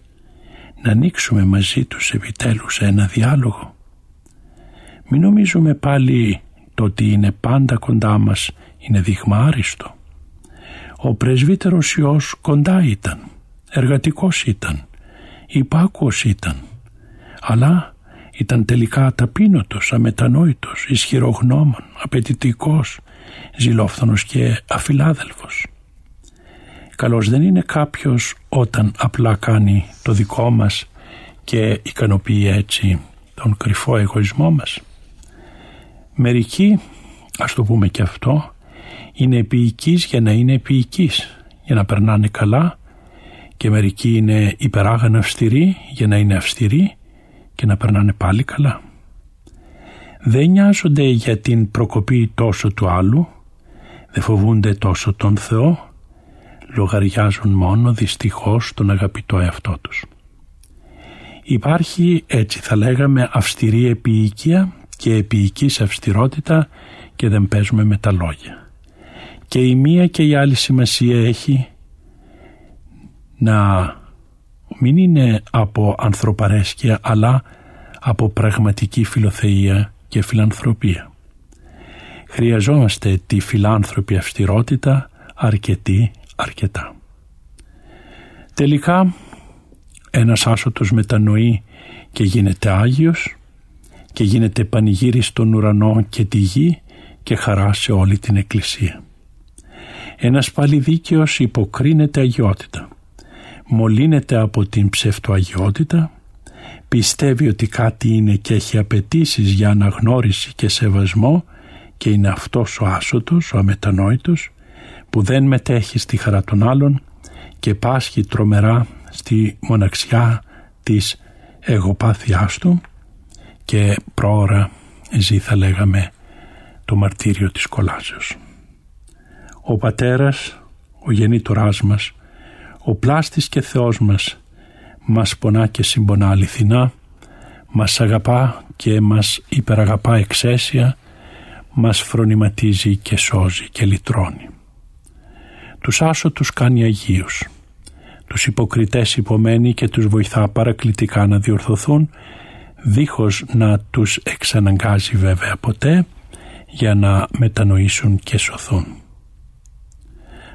να ανοίξουμε μαζί τους επιτέλους ένα διάλογο. Μην νομίζουμε πάλι το ότι είναι πάντα κοντά μας είναι δείγμα άριστο. Ο πρεσβύτερος Υιός κοντά ήταν, εργατικός ήταν, υπάκουος ήταν, αλλά ήταν τελικά ταπείνωτος, αμετανόητος, ισχυρογνώμων, απαιτητικός, ζηλόφθονος και αφιλάδελφος. Καλός δεν είναι κάποιος όταν απλά κάνει το δικό μας και ικανοποιεί έτσι τον κρυφό εγωισμό μας. Μερικοί, ας το πούμε και αυτό, είναι επίοικείς για να είναι επίοικείς, για να περνάνε καλά και μερικοί είναι υπεράγανα αυστηροί για να είναι αυστηροί και να περνάνε πάλι καλά. Δεν νοιάζονται για την προκοπή τόσο του άλλου, δεν φοβούνται τόσο τον Θεό, λογαριάζουν μόνο δυστυχώς τον αγαπητό εαυτό τους. Υπάρχει έτσι θα λέγαμε αυστηρή επίοικια και επίοικης αυστηρότητα και δεν παίζουμε με τα λόγια. Και η μία και η άλλη σημασία έχει να μην είναι από ανθρωπαρέσκεια αλλά από πραγματική φιλοθεία και φιλανθρωπία. Χρειαζόμαστε τη φιλάνθρωπη αυστηρότητα αρκετή αρκετά. Τελικά ένας άσωτος μετανοεί και γίνεται Άγιος και γίνεται πανηγύρι στον ουρανό και τη γη και χαρά σε όλη την Εκκλησία. Ένας πάλι δίκαιος υποκρίνεται αγιότητα μολύνεται από την ψευτοαγιότητα, πιστεύει ότι κάτι είναι και έχει απαιτήσεις για αναγνώριση και σεβασμό και είναι αυτός ο άσωτος, ο αμετανόητος, που δεν μετέχει στη χαρά των άλλων και πάσχει τρομερά στη μοναξιά της εγωπάθειάς του και πρόωρα ζει θα λέγαμε το μαρτύριο της κολάσεως. Ο πατέρας, ο γεννήτοράς μας, ο πλάστης και Θεός μας μας πονά και συμπονά αληθινά, μας αγαπά και μας υπεραγαπά εξαίσια, μας φρονηματίζει και σώζει και λυτρώνει. Τους άσωτους κάνει Αγίους, τους υποκριτές υπομένει και τους βοηθά παρακλητικά να διορθωθούν, δίχως να τους εξαναγκάζει βέβαια ποτέ, για να μετανοήσουν και σωθούν.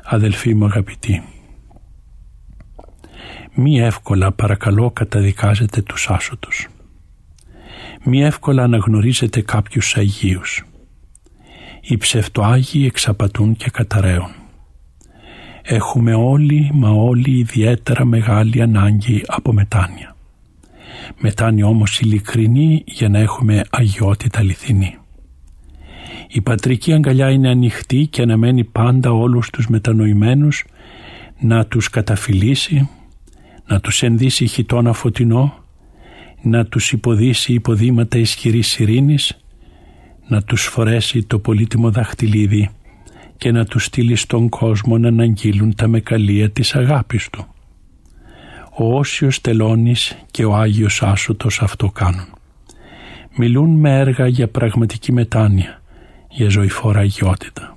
Αδελφοί μου αγαπητοί, μη εύκολα παρακαλώ καταδικάζετε τους άσωτους. Μη εύκολα αναγνωρίζετε κάποιους Αγίους. Οι ψευτοάγιοι εξαπατούν και καταραίουν. Έχουμε όλοι μα όλοι ιδιαίτερα μεγάλη ανάγκη από μετάνοια. Μετάνοια όμως ειλικρινή για να έχουμε αγιότητα αληθινή. Η πατρική αγκαλιά είναι ανοιχτή και αναμένει πάντα όλους τους μετανοημένους να τους καταφυλίσει να τους ενδύσει χιτώνα φωτεινό, να τους υποδήσει υποδήματα ισχυρής ειρήνης, να τους φορέσει το πολύτιμο δαχτυλίδι και να τους στείλει στον κόσμο να αναγγείλουν τα μεγαλεία της αγάπης του. Ο Όσιος Τελώνης και ο Άγιος Άσωτος αυτό κάνουν. Μιλούν με έργα για πραγματική μετάνοια, για ζωηφόρα αγιότητα.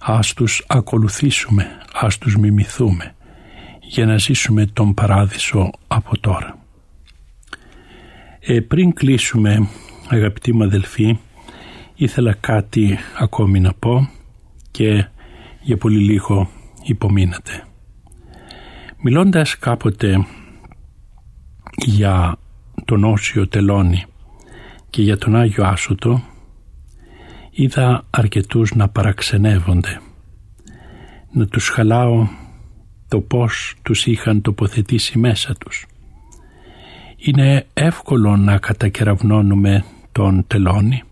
Ας τους ακολουθήσουμε, ας τους μιμηθούμε, για να ζήσουμε τον παράδεισο από τώρα. Ε, πριν κλείσουμε αγαπητοί μου αδελφοί ήθελα κάτι ακόμη να πω και για πολύ λίγο υπομείνατε. Μιλώντας κάποτε για τον Όσιο Τελώνη και για τον Άγιο Άσωτο είδα αρκετούς να παραξενεύονται. Να τους χαλάω το πώς τους είχαν τοποθετήσει μέσα τους. Είναι εύκολο να κατακεραυνώνουμε τον τελώνη.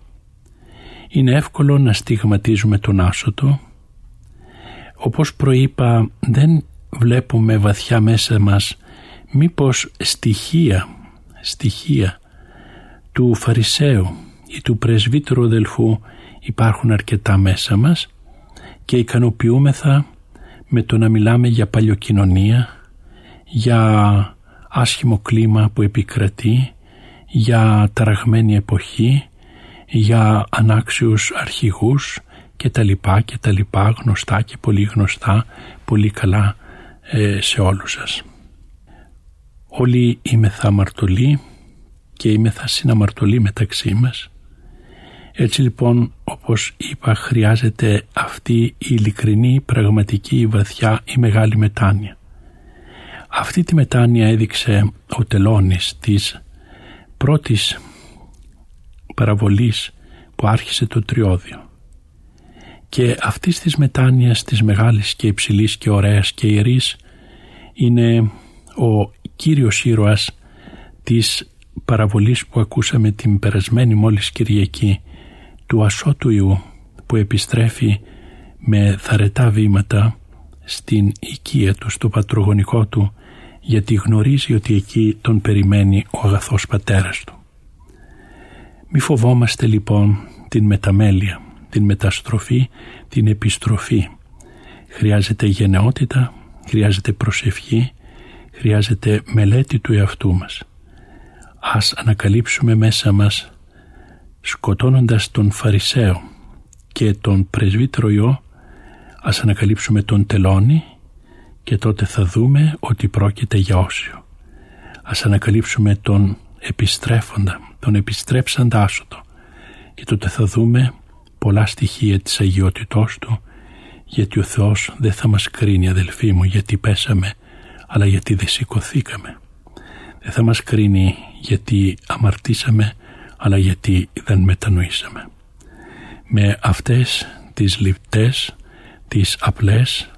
Είναι εύκολο να στιγματίζουμε τον άσωτο. Όπως προείπα δεν βλέπουμε βαθιά μέσα μας μήπως στοιχεία, στοιχεία του Φαρισαίου ή του πρεσβύτερου αδελφού υπάρχουν αρκετά μέσα μας και ικανοποιούμεθα με το να μιλάμε για παλιοκοινωνία, για άσχημο κλίμα που επικρατεί, για ταραγμένη εποχή, για ανάξιους αρχηγούς και τα λοιπά και τα λοιπά γνωστά και πολύ γνωστά, πολύ καλά ε, σε όλους σας. Όλοι είμαι θα αμαρτωλοί και είμαι θα συναμαρτωλοί μεταξύ μας. Έτσι λοιπόν όπως είπα χρειάζεται αυτή η ειλικρινή, πραγματική, βαθιά ή μεγάλη μετάνοια. Αυτή τη μετάνοια έδειξε ο τελώνης της πρώτης παραβολής που άρχισε το τριώδιο. Και αυτής της μετάνοιας της μεγάλης και υψηλής και ωραίας και ιερής είναι ο κύριος ήρωας της παραβολής που ακούσαμε την περασμένη μόλις Κυριακή του ασώτου Ιού που επιστρέφει με θαρετά βήματα στην οικία του, στο πατρογονικό του γιατί γνωρίζει ότι εκεί τον περιμένει ο αγαθός πατέρας του. Μη φοβόμαστε λοιπόν την μεταμέλεια, την μεταστροφή, την επιστροφή. Χρειάζεται γενναιότητα, χρειάζεται προσευχή, χρειάζεται μελέτη του εαυτού μας. Ας ανακαλύψουμε μέσα μας σκοτώνοντας τον Φαρισαίο και τον πρεσβύτερο Υιό ας ανακαλύψουμε τον τελώνη και τότε θα δούμε ότι πρόκειται για όσιο. Ας ανακαλύψουμε τον επιστρέφοντα, τον επιστρέψαντα άσωτο και τότε θα δούμε πολλά στοιχεία της αγιότητός του γιατί ο Θεός δεν θα μας κρίνει αδελφοί μου γιατί πέσαμε αλλά γιατί δεν σηκωθήκαμε. Δεν θα μας κρίνει γιατί αμαρτήσαμε αλλά γιατί δεν μετανοήσαμε. Με αυτές τις λιπτές, τις απλές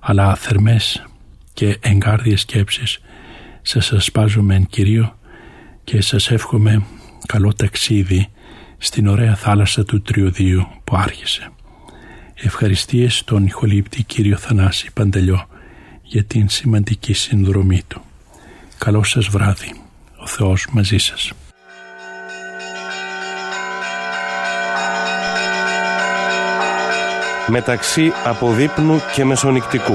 αλλά θερμές και εγκάρδιες σκέψεις σας ασπάζομαι εν Κυρίω και σας εύχομαι καλό ταξίδι στην ωραία θάλασσα του Τριωδίου που άρχισε. Ευχαριστίες στον ηχολήπτη Κύριο Θανάση Παντελιό για την σημαντική συνδρομή του. Καλό σας βράδυ. Ο Θεός μαζί σας. Μεταξύ αποδείπνου και μεσονικτικού.